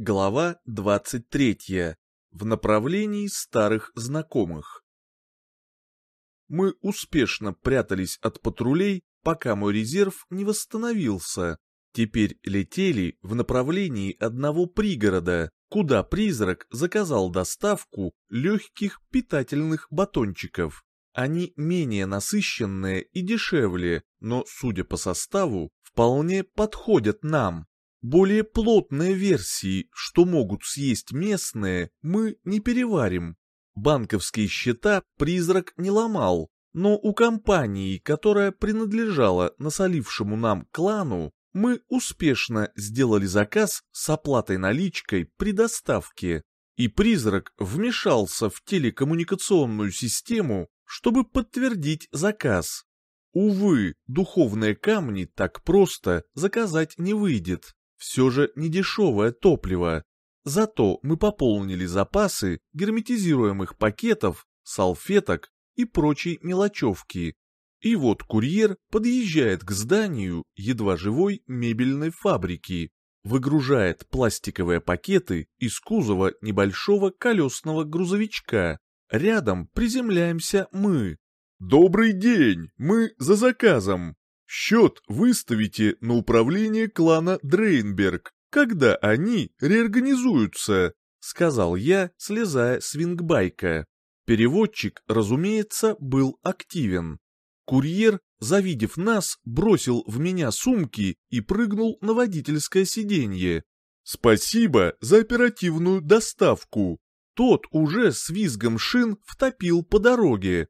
Глава 23. В направлении старых знакомых. Мы успешно прятались от патрулей, пока мой резерв не восстановился. Теперь летели в направлении одного пригорода, куда призрак заказал доставку легких питательных батончиков. Они менее насыщенные и дешевле, но, судя по составу, вполне подходят нам. Более плотные версии, что могут съесть местные, мы не переварим. Банковские счета призрак не ломал, но у компании, которая принадлежала насолившему нам клану, мы успешно сделали заказ с оплатой наличкой при доставке, и призрак вмешался в телекоммуникационную систему, чтобы подтвердить заказ. Увы, духовные камни так просто заказать не выйдет все же недешевое топливо. Зато мы пополнили запасы герметизируемых пакетов, салфеток и прочей мелочевки. И вот курьер подъезжает к зданию едва живой мебельной фабрики, выгружает пластиковые пакеты из кузова небольшого колесного грузовичка. Рядом приземляемся мы. «Добрый день, мы за заказом», Счет выставите на управление клана Дрейнберг, когда они реорганизуются», — сказал я, слезая с вингбайка. Переводчик, разумеется, был активен. Курьер, завидев нас, бросил в меня сумки и прыгнул на водительское сиденье. «Спасибо за оперативную доставку!» Тот уже с визгом шин втопил по дороге.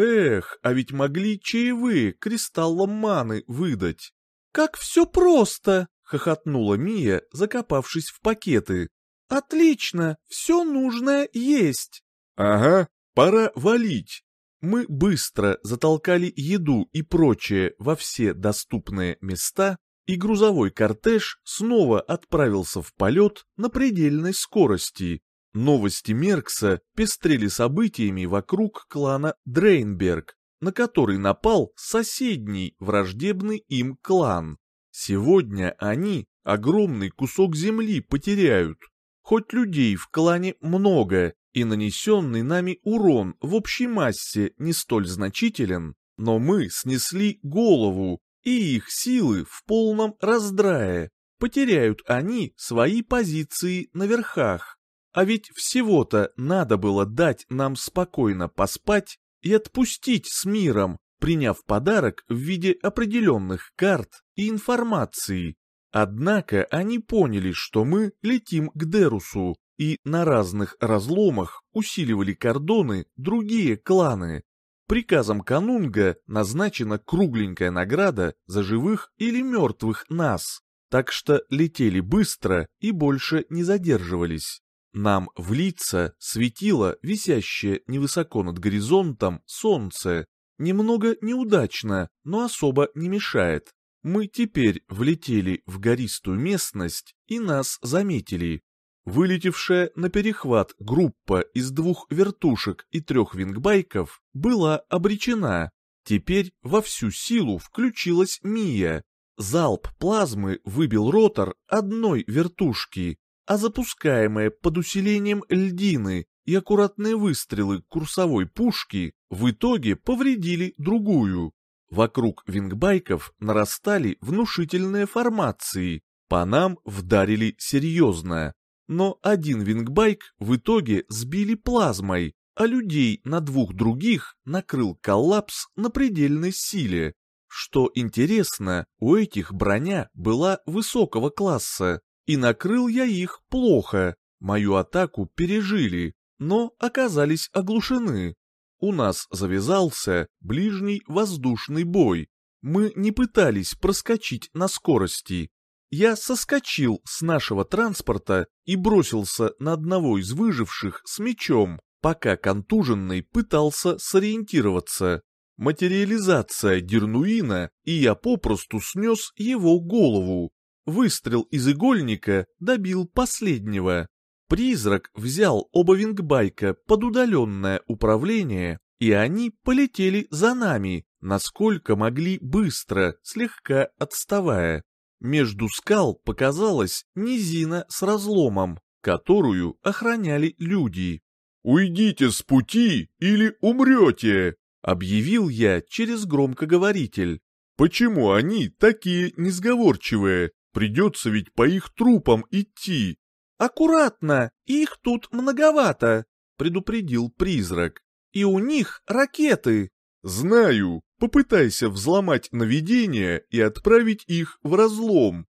Эх, а ведь могли чаевые кристаллом маны выдать. «Как все просто!» — хохотнула Мия, закопавшись в пакеты. «Отлично, все нужное есть!» «Ага, пора валить!» Мы быстро затолкали еду и прочее во все доступные места, и грузовой кортеж снова отправился в полет на предельной скорости, Новости Меркса пестрели событиями вокруг клана Дрейнберг, на который напал соседний враждебный им клан. Сегодня они огромный кусок земли потеряют. Хоть людей в клане много, и нанесенный нами урон в общей массе не столь значителен, но мы снесли голову, и их силы в полном раздрае. Потеряют они свои позиции на верхах. А ведь всего-то надо было дать нам спокойно поспать и отпустить с миром, приняв подарок в виде определенных карт и информации. Однако они поняли, что мы летим к Дерусу, и на разных разломах усиливали кордоны другие кланы. Приказом Канунга назначена кругленькая награда за живых или мертвых нас, так что летели быстро и больше не задерживались. Нам в лица светило висящее невысоко над горизонтом солнце. Немного неудачно, но особо не мешает. Мы теперь влетели в гористую местность и нас заметили. Вылетевшая на перехват группа из двух вертушек и трех вингбайков была обречена. Теперь во всю силу включилась Мия. Залп плазмы выбил ротор одной вертушки, а запускаемые под усилением льдины и аккуратные выстрелы курсовой пушки в итоге повредили другую. Вокруг вингбайков нарастали внушительные формации, по нам вдарили серьезно. Но один вингбайк в итоге сбили плазмой, а людей на двух других накрыл коллапс на предельной силе. Что интересно, у этих броня была высокого класса, и накрыл я их плохо. Мою атаку пережили, но оказались оглушены. У нас завязался ближний воздушный бой. Мы не пытались проскочить на скорости. Я соскочил с нашего транспорта и бросился на одного из выживших с мечом, пока контуженный пытался сориентироваться. Материализация Дернуина, и я попросту снес его голову. Выстрел из игольника добил последнего. Призрак взял оба вингбайка под удаленное управление, и они полетели за нами, насколько могли быстро, слегка отставая. Между скал показалась низина с разломом, которую охраняли люди. «Уйдите с пути или умрете!» — объявил я через громкоговоритель. «Почему они такие несговорчивые? Придется ведь по их трупам идти». «Аккуратно, их тут многовато», — предупредил призрак. «И у них ракеты». «Знаю, попытайся взломать наведение и отправить их в разлом».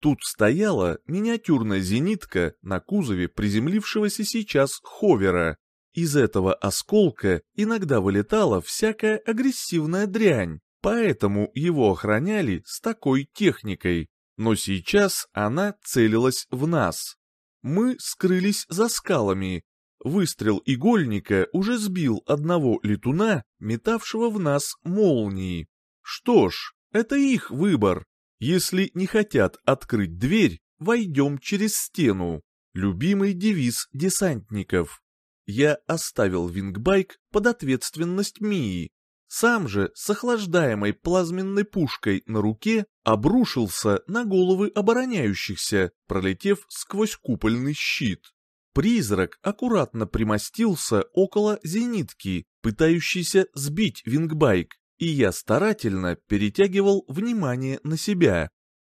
Тут стояла миниатюрная зенитка на кузове приземлившегося сейчас ховера. Из этого осколка иногда вылетала всякая агрессивная дрянь, поэтому его охраняли с такой техникой. Но сейчас она целилась в нас. Мы скрылись за скалами. Выстрел игольника уже сбил одного летуна, метавшего в нас молнии. Что ж, это их выбор. Если не хотят открыть дверь, войдем через стену. Любимый девиз десантников. Я оставил вингбайк под ответственность Мии. Сам же с охлаждаемой плазменной пушкой на руке обрушился на головы обороняющихся, пролетев сквозь купольный щит. Призрак аккуратно примостился около зенитки, пытающейся сбить вингбайк и я старательно перетягивал внимание на себя.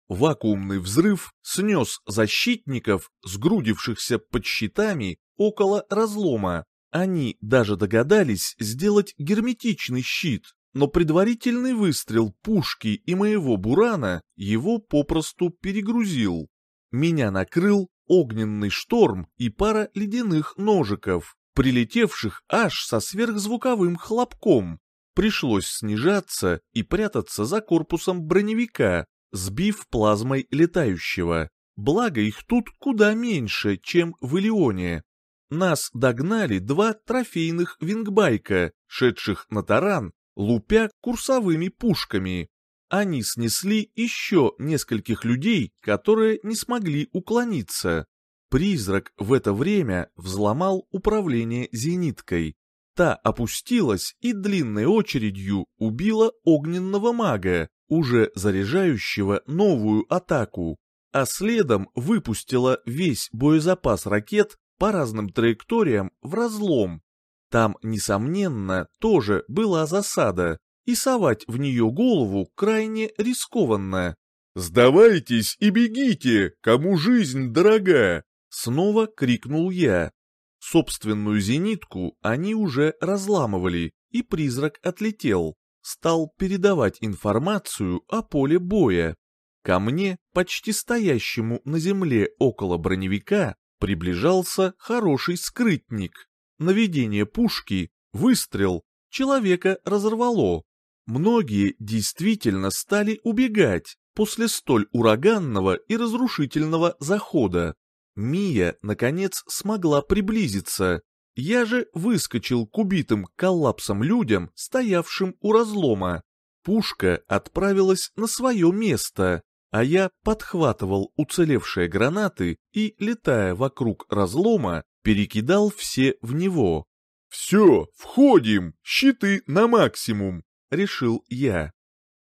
Вакуумный взрыв снес защитников, сгрудившихся под щитами около разлома. Они даже догадались сделать герметичный щит, но предварительный выстрел пушки и моего бурана его попросту перегрузил. Меня накрыл огненный шторм и пара ледяных ножиков, прилетевших аж со сверхзвуковым хлопком. Пришлось снижаться и прятаться за корпусом броневика, сбив плазмой летающего. Благо их тут куда меньше, чем в Илионе. Нас догнали два трофейных вингбайка, шедших на таран, лупя курсовыми пушками. Они снесли еще нескольких людей, которые не смогли уклониться. Призрак в это время взломал управление зениткой. Та опустилась и длинной очередью убила огненного мага, уже заряжающего новую атаку, а следом выпустила весь боезапас ракет по разным траекториям в разлом. Там, несомненно, тоже была засада, и совать в нее голову крайне рискованно. «Сдавайтесь и бегите, кому жизнь дорога!» Снова крикнул я. Собственную зенитку они уже разламывали, и призрак отлетел, стал передавать информацию о поле боя. Ко мне, почти стоящему на земле около броневика, приближался хороший скрытник. Наведение пушки, выстрел, человека разорвало. Многие действительно стали убегать после столь ураганного и разрушительного захода. Мия, наконец, смогла приблизиться. Я же выскочил к убитым коллапсом людям, стоявшим у разлома. Пушка отправилась на свое место, а я подхватывал уцелевшие гранаты и, летая вокруг разлома, перекидал все в него. «Все, входим! Щиты на максимум!» — решил я.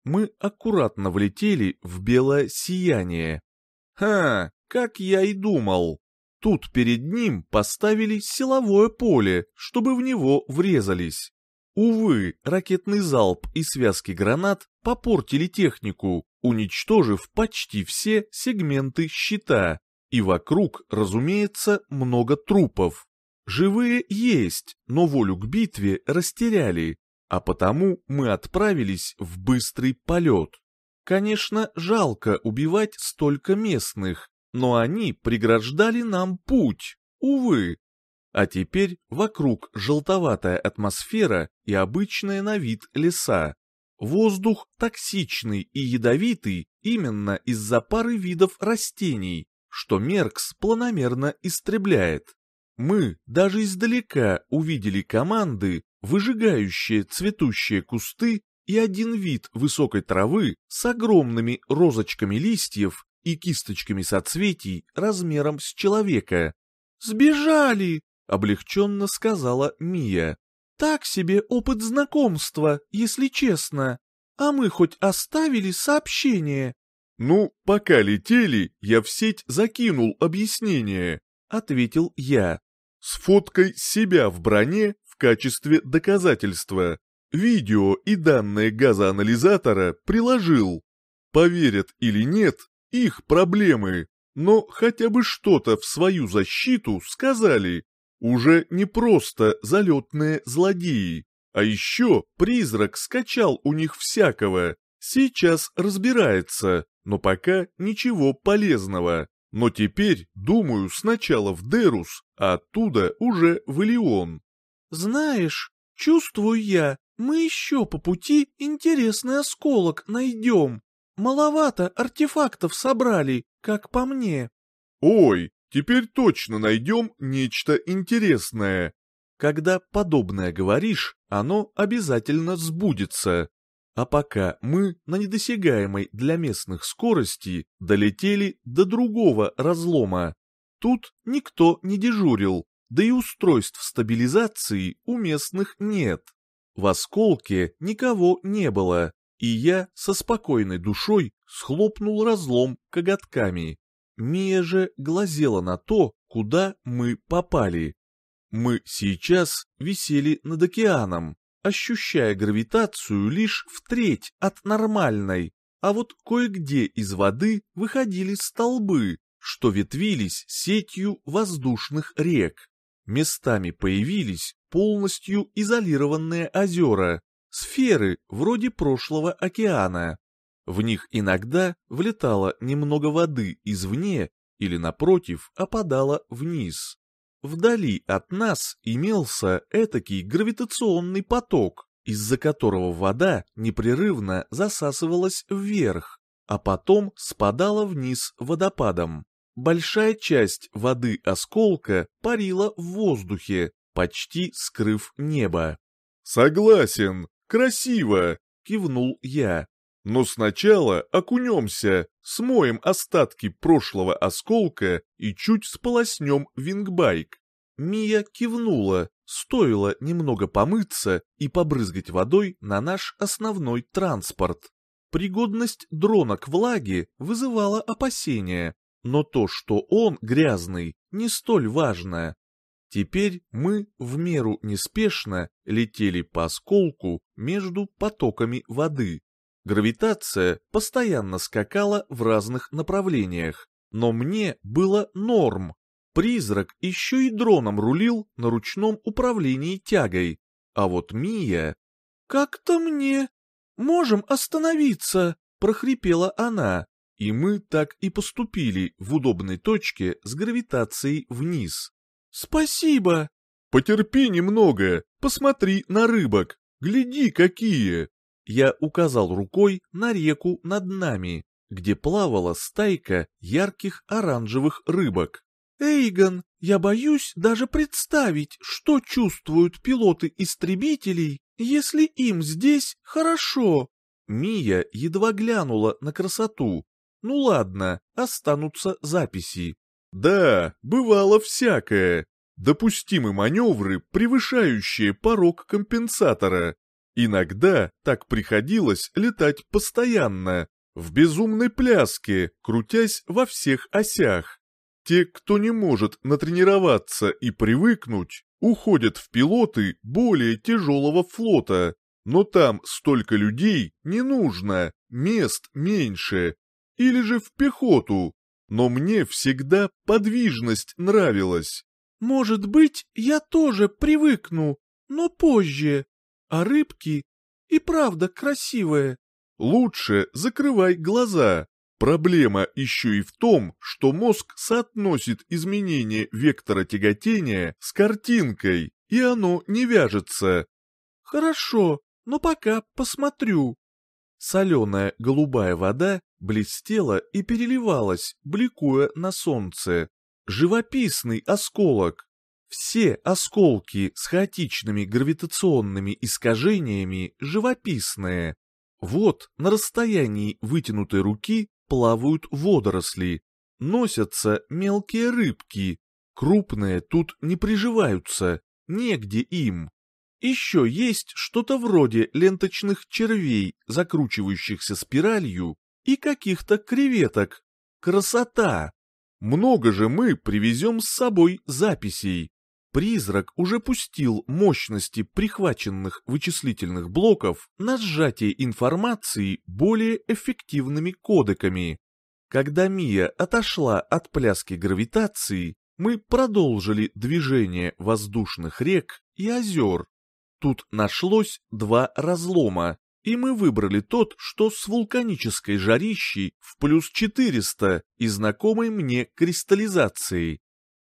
Мы аккуратно влетели в белое сияние. «Ха, как я и думал. Тут перед ним поставили силовое поле, чтобы в него врезались. Увы, ракетный залп и связки гранат попортили технику, уничтожив почти все сегменты щита. И вокруг, разумеется, много трупов. Живые есть, но волю к битве растеряли, а потому мы отправились в быстрый полет. Конечно, жалко убивать столько местных, но они преграждали нам путь, увы. А теперь вокруг желтоватая атмосфера и обычная на вид леса. Воздух токсичный и ядовитый именно из-за пары видов растений, что Меркс планомерно истребляет. Мы даже издалека увидели команды, выжигающие цветущие кусты и один вид высокой травы с огромными розочками листьев и кисточками соцветий размером с человека. «Сбежали!» — облегченно сказала Мия. «Так себе опыт знакомства, если честно. А мы хоть оставили сообщение?» Ну, пока летели, я в сеть закинул объяснение, ответил я. С фоткой себя в броне в качестве доказательства. Видео и данные газоанализатора приложил. Поверят или нет, их проблемы, но хотя бы что-то в свою защиту сказали. Уже не просто залетные злодеи, а еще призрак скачал у них всякого. Сейчас разбирается, но пока ничего полезного. Но теперь, думаю, сначала в Дерус, а оттуда уже в Илион. Знаешь, чувствую я, мы еще по пути интересный осколок найдем. Маловато артефактов собрали, как по мне. Ой, теперь точно найдем нечто интересное. Когда подобное говоришь, оно обязательно сбудется. А пока мы на недосягаемой для местных скорости долетели до другого разлома. Тут никто не дежурил, да и устройств стабилизации у местных нет. В осколке никого не было, и я со спокойной душой схлопнул разлом коготками. Мия же глазела на то, куда мы попали. Мы сейчас висели над океаном, ощущая гравитацию лишь в треть от нормальной, а вот кое-где из воды выходили столбы, что ветвились сетью воздушных рек. Местами появились полностью изолированные озера, сферы вроде прошлого океана. В них иногда влетало немного воды извне или, напротив, опадало вниз. Вдали от нас имелся этакий гравитационный поток, из-за которого вода непрерывно засасывалась вверх, а потом спадала вниз водопадом. Большая часть воды осколка парила в воздухе, почти скрыв небо. «Согласен, красиво!» — кивнул я. «Но сначала окунемся, смоем остатки прошлого осколка и чуть сполоснем вингбайк». Мия кивнула, стоило немного помыться и побрызгать водой на наш основной транспорт. Пригодность дрона к влаге вызывала опасения, но то, что он грязный, не столь важно. Теперь мы в меру неспешно летели по осколку между потоками воды. Гравитация постоянно скакала в разных направлениях, но мне было норм. Призрак еще и дроном рулил на ручном управлении тягой, а вот Мия... «Как-то мне... Можем остановиться!» — прохрипела она. И мы так и поступили в удобной точке с гравитацией вниз. «Спасибо!» «Потерпи немного, посмотри на рыбок, гляди какие!» Я указал рукой на реку над нами, где плавала стайка ярких оранжевых рыбок. «Эйгон, я боюсь даже представить, что чувствуют пилоты истребителей, если им здесь хорошо». Мия едва глянула на красоту, ну ладно, останутся записи. Да, бывало всякое. Допустимы маневры, превышающие порог компенсатора. Иногда так приходилось летать постоянно, в безумной пляске, крутясь во всех осях. Те, кто не может натренироваться и привыкнуть, уходят в пилоты более тяжелого флота, но там столько людей не нужно, мест меньше, или же в пехоту, но мне всегда подвижность нравилась. Может быть, я тоже привыкну, но позже. А рыбки и правда красивые. Лучше закрывай глаза. Проблема еще и в том, что мозг соотносит изменение вектора тяготения с картинкой, и оно не вяжется. Хорошо, но пока посмотрю. Соленая голубая вода блестела и переливалась, бликуя на солнце. Живописный осколок. Все осколки с хаотичными гравитационными искажениями живописные. Вот на расстоянии вытянутой руки плавают водоросли, носятся мелкие рыбки, крупные тут не приживаются, негде им. Еще есть что-то вроде ленточных червей, закручивающихся спиралью и каких-то креветок. Красота! Много же мы привезем с собой записей. Призрак уже пустил мощности прихваченных вычислительных блоков на сжатие информации более эффективными кодеками. Когда Мия отошла от пляски гравитации, мы продолжили движение воздушных рек и озер. Тут нашлось два разлома, и мы выбрали тот, что с вулканической жарищей в плюс 400 и знакомой мне кристаллизацией.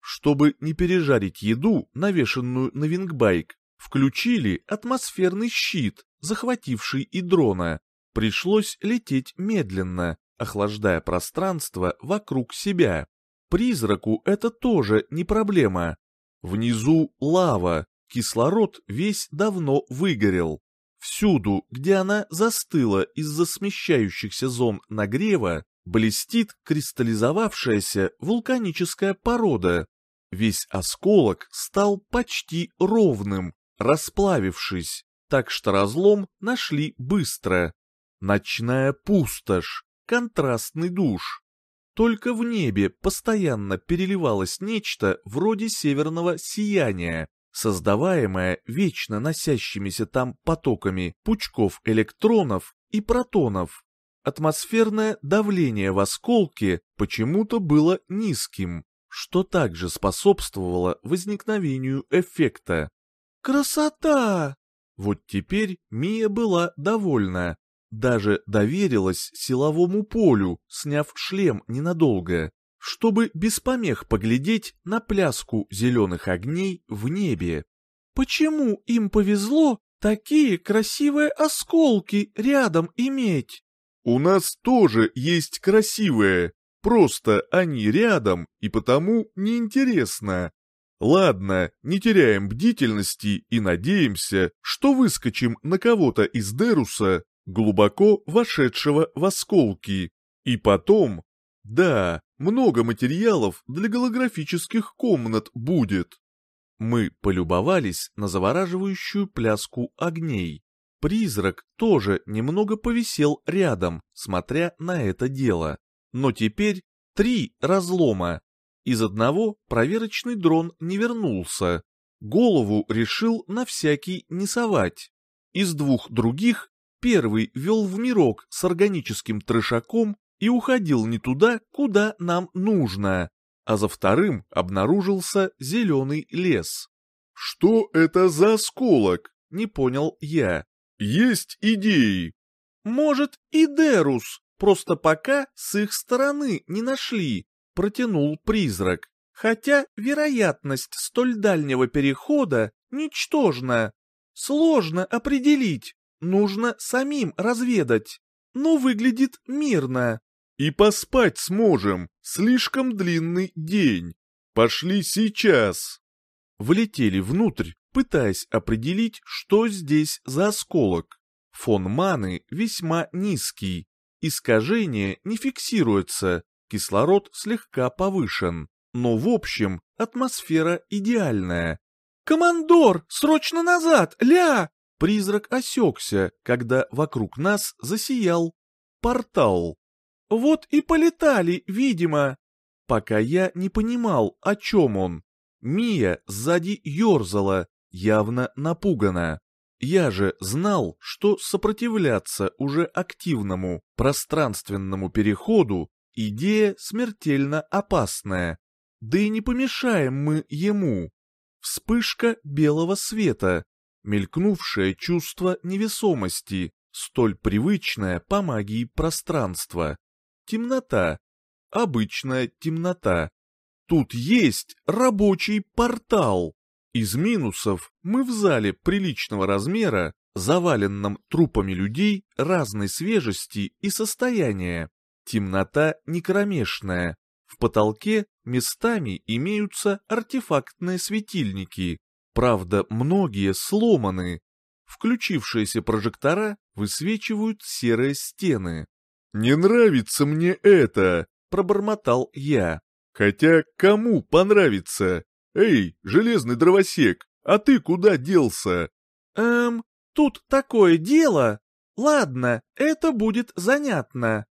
Чтобы не пережарить еду, навешенную на вингбайк, включили атмосферный щит, захвативший и дрона. Пришлось лететь медленно, охлаждая пространство вокруг себя. Призраку это тоже не проблема. Внизу лава, кислород весь давно выгорел. Всюду, где она застыла из-за смещающихся зон нагрева, блестит кристаллизовавшаяся вулканическая порода, Весь осколок стал почти ровным, расплавившись, так что разлом нашли быстро. Ночная пустошь, контрастный душ. Только в небе постоянно переливалось нечто вроде северного сияния, создаваемое вечно носящимися там потоками пучков электронов и протонов. Атмосферное давление в осколке почему-то было низким, что также способствовало возникновению эффекта. «Красота!» Вот теперь Мия была довольна, даже доверилась силовому полю, сняв шлем ненадолго, чтобы без помех поглядеть на пляску зеленых огней в небе. «Почему им повезло такие красивые осколки рядом иметь?» «У нас тоже есть красивые», Просто они рядом, и потому неинтересно. Ладно, не теряем бдительности и надеемся, что выскочим на кого-то из Деруса, глубоко вошедшего в осколки. И потом... Да, много материалов для голографических комнат будет. Мы полюбовались на завораживающую пляску огней. Призрак тоже немного повисел рядом, смотря на это дело но теперь три разлома. Из одного проверочный дрон не вернулся. Голову решил на всякий не совать. Из двух других первый вел в мирок с органическим трешаком и уходил не туда, куда нам нужно, а за вторым обнаружился зеленый лес. «Что это за осколок?» — не понял я. «Есть идеи?» «Может, и Дерус», Просто пока с их стороны не нашли, протянул призрак. Хотя вероятность столь дальнего перехода ничтожна. Сложно определить, нужно самим разведать. Но выглядит мирно. И поспать сможем, слишком длинный день. Пошли сейчас. Влетели внутрь, пытаясь определить, что здесь за осколок. Фон маны весьма низкий, Искажение не фиксируется, кислород слегка повышен, но в общем атмосфера идеальная. «Командор, срочно назад, ля!» Призрак осекся, когда вокруг нас засиял портал. «Вот и полетали, видимо!» Пока я не понимал, о чем он. Мия сзади ерзала, явно напугана. Я же знал, что сопротивляться уже активному пространственному переходу идея смертельно опасная. Да и не помешаем мы ему. Вспышка белого света, мелькнувшее чувство невесомости, столь привычное по магии пространства. Темнота. Обычная темнота. Тут есть рабочий портал. Из минусов мы в зале приличного размера, заваленном трупами людей разной свежести и состояния. Темнота не кромешная. В потолке местами имеются артефактные светильники. Правда, многие сломаны. Включившиеся прожектора высвечивают серые стены. «Не нравится мне это!» — пробормотал я. «Хотя кому понравится? «Эй, железный дровосек, а ты куда делся?» «Эм, тут такое дело. Ладно, это будет занятно».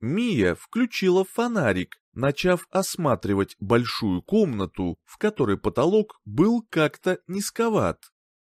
Мия включила фонарик, начав осматривать большую комнату, в которой потолок был как-то низковат.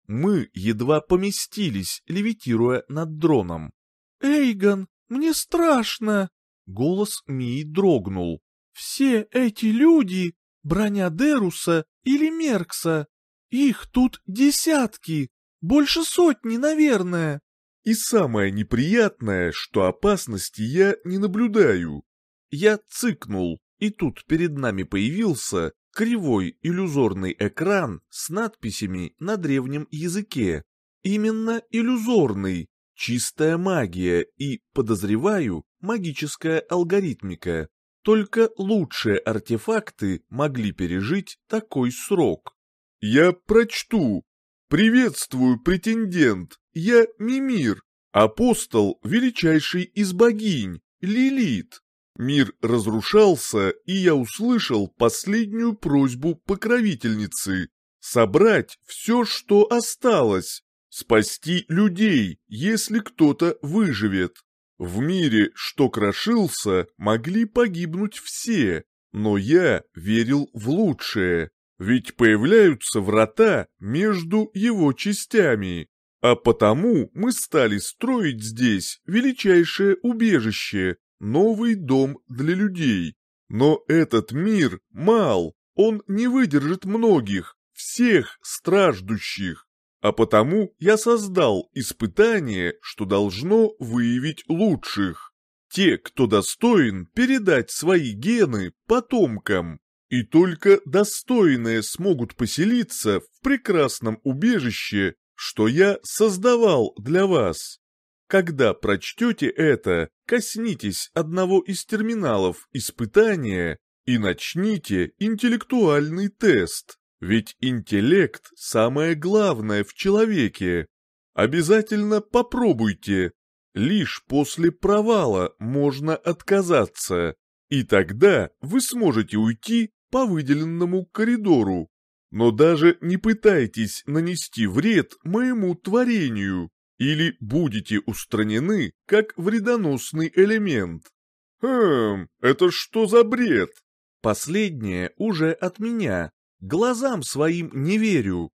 Мы едва поместились, левитируя над дроном. «Эйгон, мне страшно!» Голос Мии дрогнул. «Все эти люди — броня Деруса или Меркса. Их тут десятки, больше сотни, наверное». И самое неприятное, что опасности я не наблюдаю. Я цыкнул, и тут перед нами появился кривой иллюзорный экран с надписями на древнем языке. Именно иллюзорный, чистая магия и, подозреваю, магическая алгоритмика. Только лучшие артефакты могли пережить такой срок. «Я прочту. Приветствую, претендент. Я Мимир, апостол величайший из богинь, Лилит. Мир разрушался, и я услышал последнюю просьбу покровительницы — собрать все, что осталось, спасти людей, если кто-то выживет. В мире, что крошился, могли погибнуть все, но я верил в лучшее, ведь появляются врата между его частями. А потому мы стали строить здесь величайшее убежище, новый дом для людей. Но этот мир мал, он не выдержит многих, всех страждущих. А потому я создал испытание, что должно выявить лучших. Те, кто достоин передать свои гены потомкам. И только достойные смогут поселиться в прекрасном убежище, что я создавал для вас. Когда прочтете это, коснитесь одного из терминалов испытания и начните интеллектуальный тест, ведь интеллект – самое главное в человеке. Обязательно попробуйте. Лишь после провала можно отказаться, и тогда вы сможете уйти по выделенному коридору. Но даже не пытайтесь нанести вред моему творению, или будете устранены как вредоносный элемент. Хм, это что за бред? Последнее уже от меня. Глазам своим не верю.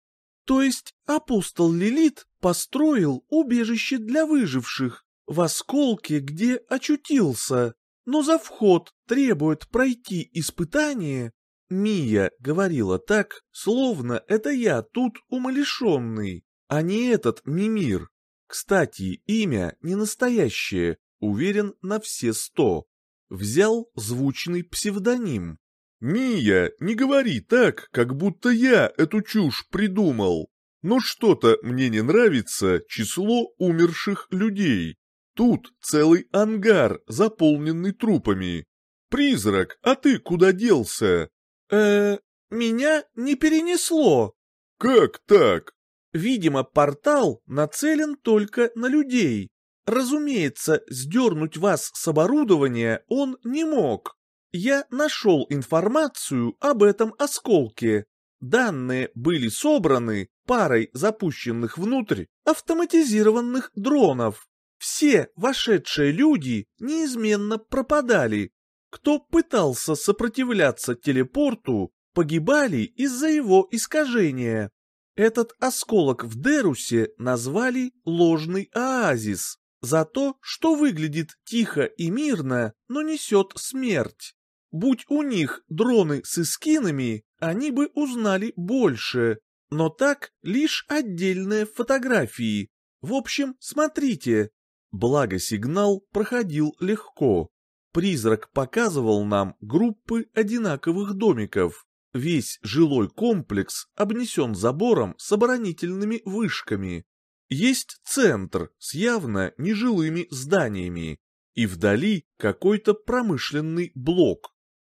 То есть апостол Лилит построил убежище для выживших в осколке, где очутился, но за вход требует пройти испытание. Мия говорила так, словно это я тут умалишенный, а не этот Мимир. Кстати, имя не настоящее, уверен на все сто. Взял звучный псевдоним. «Мия, не говори так, как будто я эту чушь придумал. Но что-то мне не нравится число умерших людей. Тут целый ангар, заполненный трупами. Призрак, а ты куда делся?» э меня не перенесло». «Как так?» Видимо, портал нацелен только на людей. Разумеется, сдернуть вас с оборудования он не мог. Я нашел информацию об этом осколке. Данные были собраны парой запущенных внутрь автоматизированных дронов. Все вошедшие люди неизменно пропадали. Кто пытался сопротивляться телепорту, погибали из-за его искажения. Этот осколок в Дерусе назвали ложный оазис за то, что выглядит тихо и мирно, но несет смерть. Будь у них дроны с эскинами, они бы узнали больше, но так лишь отдельные фотографии. В общем, смотрите. Благо сигнал проходил легко. Призрак показывал нам группы одинаковых домиков. Весь жилой комплекс обнесен забором с оборонительными вышками. Есть центр с явно нежилыми зданиями, и вдали какой-то промышленный блок.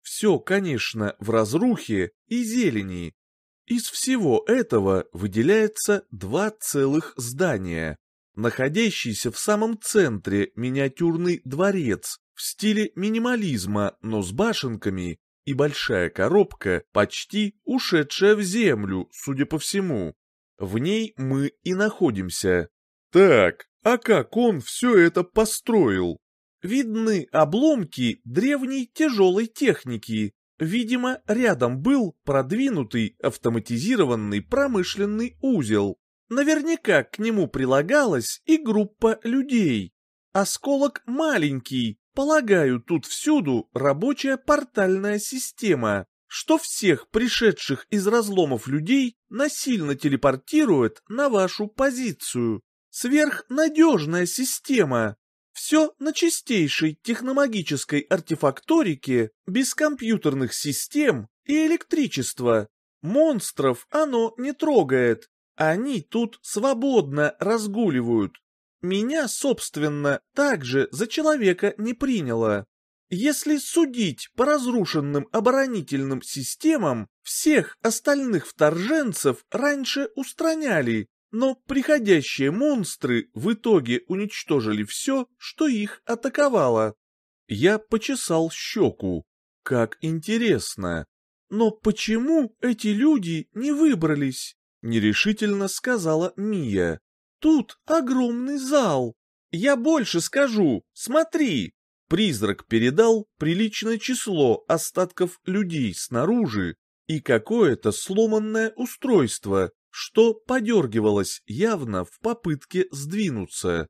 Все, конечно, в разрухе и зелени. Из всего этого выделяется два целых здания. Находящийся в самом центре миниатюрный дворец в стиле минимализма, но с башенками и большая коробка, почти ушедшая в землю, судя по всему. В ней мы и находимся. Так, а как он все это построил? Видны обломки древней тяжелой техники. Видимо, рядом был продвинутый автоматизированный промышленный узел. Наверняка к нему прилагалась и группа людей. Осколок маленький, полагаю, тут всюду рабочая портальная система, что всех пришедших из разломов людей насильно телепортирует на вашу позицию. Сверхнадежная система. Все на чистейшей техномагической артефакторике, без компьютерных систем и электричества. Монстров оно не трогает, они тут свободно разгуливают. Меня, собственно, также за человека не приняло. Если судить по разрушенным оборонительным системам, всех остальных вторженцев раньше устраняли, но приходящие монстры в итоге уничтожили все, что их атаковало. Я почесал щеку. Как интересно. Но почему эти люди не выбрались? Нерешительно сказала Мия. Тут огромный зал. Я больше скажу, смотри. Призрак передал приличное число остатков людей снаружи и какое-то сломанное устройство, что подергивалось явно в попытке сдвинуться.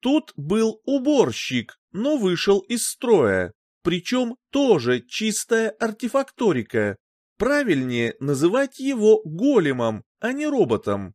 Тут был уборщик, но вышел из строя, причем тоже чистая артефакторика. Правильнее называть его големом, а не роботом.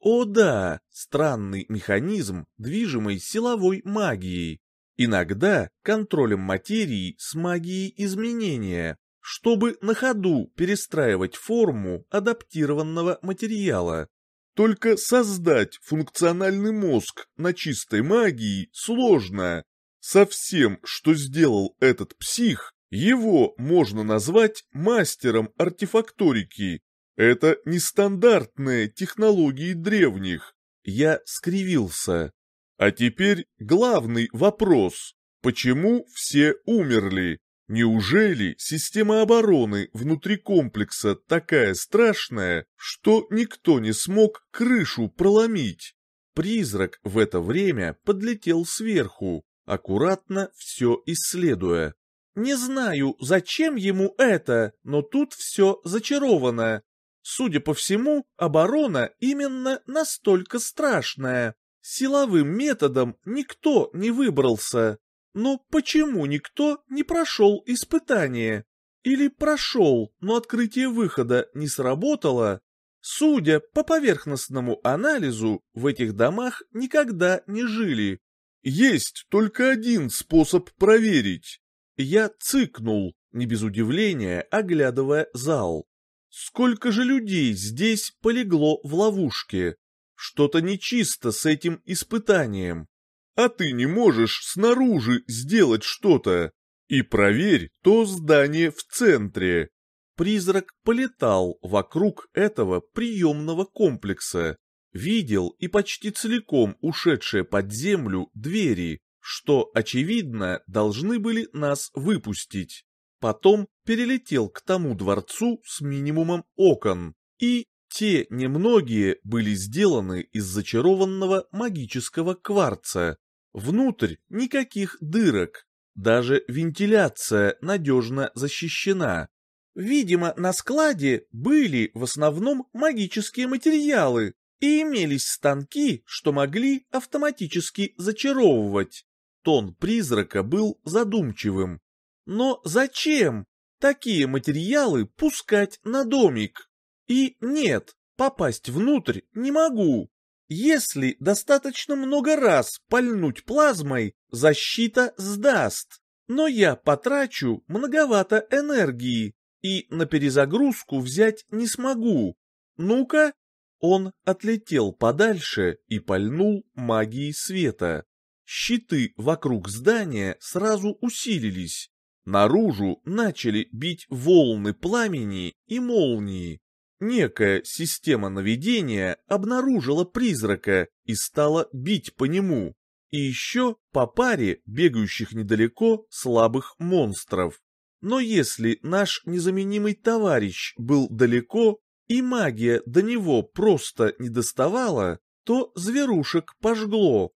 О да, странный механизм, движимый силовой магией. Иногда контролем материи с магией изменения, чтобы на ходу перестраивать форму адаптированного материала. Только создать функциональный мозг на чистой магии сложно. Со всем, что сделал этот псих, его можно назвать мастером артефакторики. Это нестандартные технологии древних. Я скривился. А теперь главный вопрос. Почему все умерли? Неужели система обороны внутри комплекса такая страшная, что никто не смог крышу проломить? Призрак в это время подлетел сверху, аккуратно все исследуя. Не знаю, зачем ему это, но тут все зачаровано. Судя по всему, оборона именно настолько страшная. Силовым методом никто не выбрался. Но почему никто не прошел испытание? Или прошел, но открытие выхода не сработало? Судя по поверхностному анализу, в этих домах никогда не жили. Есть только один способ проверить. Я цыкнул, не без удивления, оглядывая зал. Сколько же людей здесь полегло в ловушке? Что-то нечисто с этим испытанием. А ты не можешь снаружи сделать что-то. И проверь то здание в центре. Призрак полетал вокруг этого приемного комплекса. Видел и почти целиком ушедшие под землю двери, что, очевидно, должны были нас выпустить. Потом перелетел к тому дворцу с минимумом окон и те немногие были сделаны из зачарованного магического кварца. Внутрь никаких дырок, даже вентиляция надежно защищена. Видимо, на складе были в основном магические материалы и имелись станки, что могли автоматически зачаровывать. Тон призрака был задумчивым. Но зачем такие материалы пускать на домик? И нет, попасть внутрь не могу. Если достаточно много раз пальнуть плазмой, защита сдаст. Но я потрачу многовато энергии и на перезагрузку взять не смогу. Ну-ка. Он отлетел подальше и пальнул магией света. Щиты вокруг здания сразу усилились. Наружу начали бить волны пламени и молнии. Некая система наведения обнаружила призрака и стала бить по нему. И еще по паре бегающих недалеко слабых монстров. Но если наш незаменимый товарищ был далеко, и магия до него просто не доставала, то зверушек пожгло.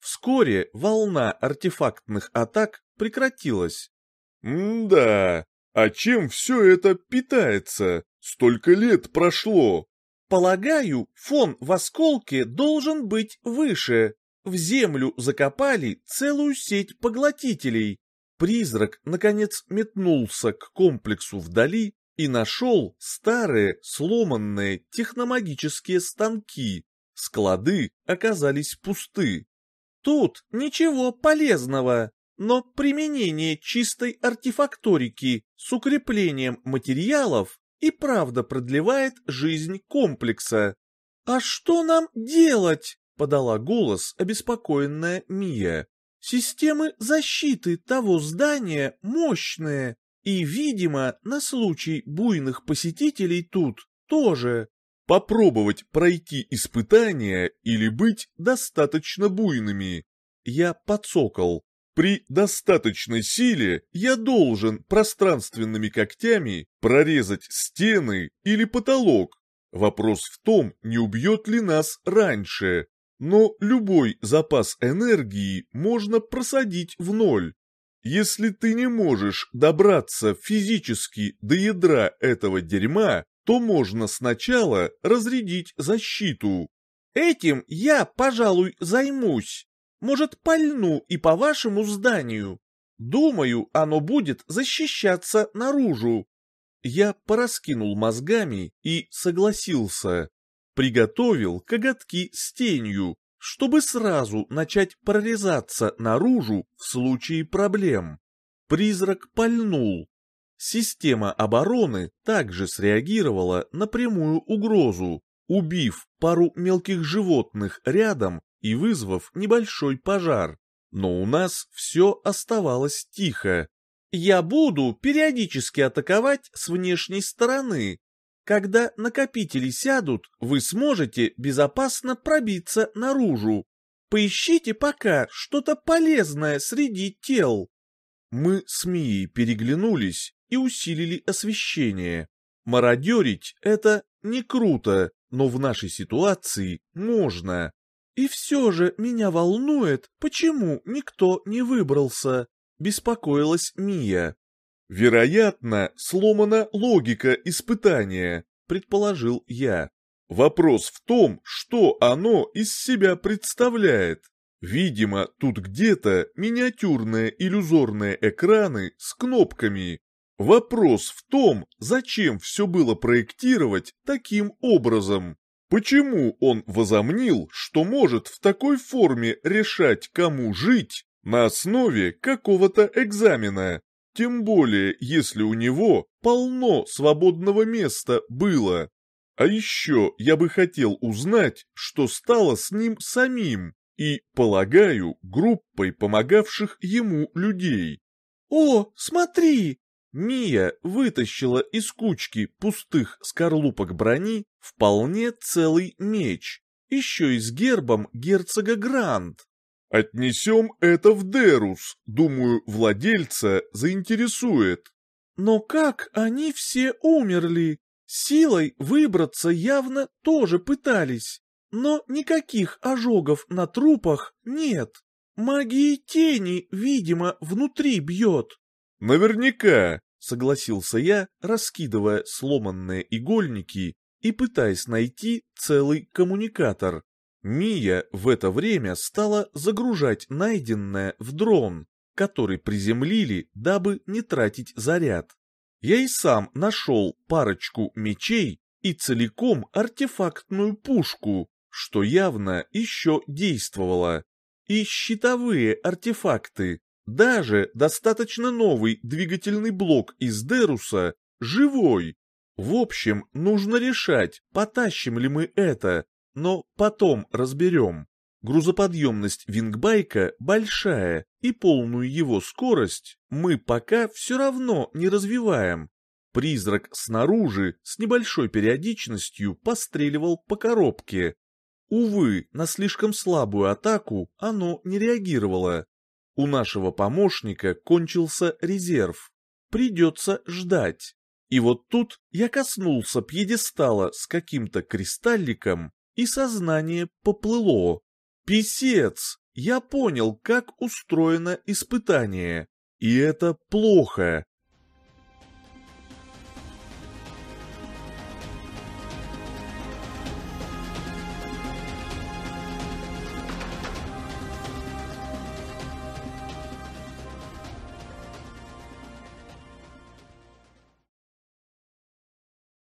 Вскоре волна артефактных атак прекратилась. «М-да, а чем все это питается? Столько лет прошло!» «Полагаю, фон в осколке должен быть выше. В землю закопали целую сеть поглотителей. Призрак, наконец, метнулся к комплексу вдали и нашел старые сломанные техномагические станки. Склады оказались пусты. Тут ничего полезного, но применение чистой артефакторики с укреплением материалов и правда продлевает жизнь комплекса. «А что нам делать?» — подала голос обеспокоенная Мия. Системы защиты того здания мощные, и, видимо, на случай буйных посетителей тут тоже. Попробовать пройти испытания или быть достаточно буйными. Я подсокол. При достаточной силе я должен пространственными когтями прорезать стены или потолок. Вопрос в том, не убьет ли нас раньше но любой запас энергии можно просадить в ноль. Если ты не можешь добраться физически до ядра этого дерьма, то можно сначала разрядить защиту. Этим я, пожалуй, займусь. Может, пальну и по вашему зданию. Думаю, оно будет защищаться наружу. Я пораскинул мозгами и согласился приготовил коготки с тенью, чтобы сразу начать прорезаться наружу в случае проблем. Призрак пальнул. Система обороны также среагировала на прямую угрозу, убив пару мелких животных рядом и вызвав небольшой пожар. Но у нас все оставалось тихо. Я буду периодически атаковать с внешней стороны, когда накопители сядут, вы сможете безопасно пробиться наружу. Поищите пока что-то полезное среди тел. Мы с Мией переглянулись и усилили освещение. Мародерить — это не круто, но в нашей ситуации можно. И все же меня волнует, почему никто не выбрался, беспокоилась Мия. Вероятно, сломана логика испытания, предположил я. Вопрос в том, что оно из себя представляет. Видимо, тут где-то миниатюрные иллюзорные экраны с кнопками. Вопрос в том, зачем все было проектировать таким образом. Почему он возомнил, что может в такой форме решать, кому жить, на основе какого-то экзамена? Тем более, если у него полно свободного места было. А еще я бы хотел узнать, что стало с ним самим и, полагаю, группой помогавших ему людей. «О, смотри!» Мия вытащила из кучки пустых скорлупок брони вполне целый меч, еще и с гербом герцога Гранд. Отнесем это в Дерус, думаю, владельца заинтересует. Но как они все умерли? Силой выбраться явно тоже пытались, но никаких ожогов на трупах нет. Магии тени, видимо, внутри бьет. Наверняка, согласился я, раскидывая сломанные игольники и пытаясь найти целый коммуникатор. Мия в это время стала загружать найденное в дрон, который приземлили, дабы не тратить заряд. Я и сам нашел парочку мечей и целиком артефактную пушку, что явно еще действовало. И щитовые артефакты, даже достаточно новый двигательный блок из Деруса, живой. В общем, нужно решать, потащим ли мы это, но потом разберем. Грузоподъемность вингбайка большая, и полную его скорость мы пока все равно не развиваем. Призрак снаружи с небольшой периодичностью постреливал по коробке. Увы, на слишком слабую атаку оно не реагировало. У нашего помощника кончился резерв. Придется ждать. И вот тут я коснулся пьедестала с каким-то кристалликом и сознание поплыло. Писец! Я понял, как устроено испытание, и это плохо.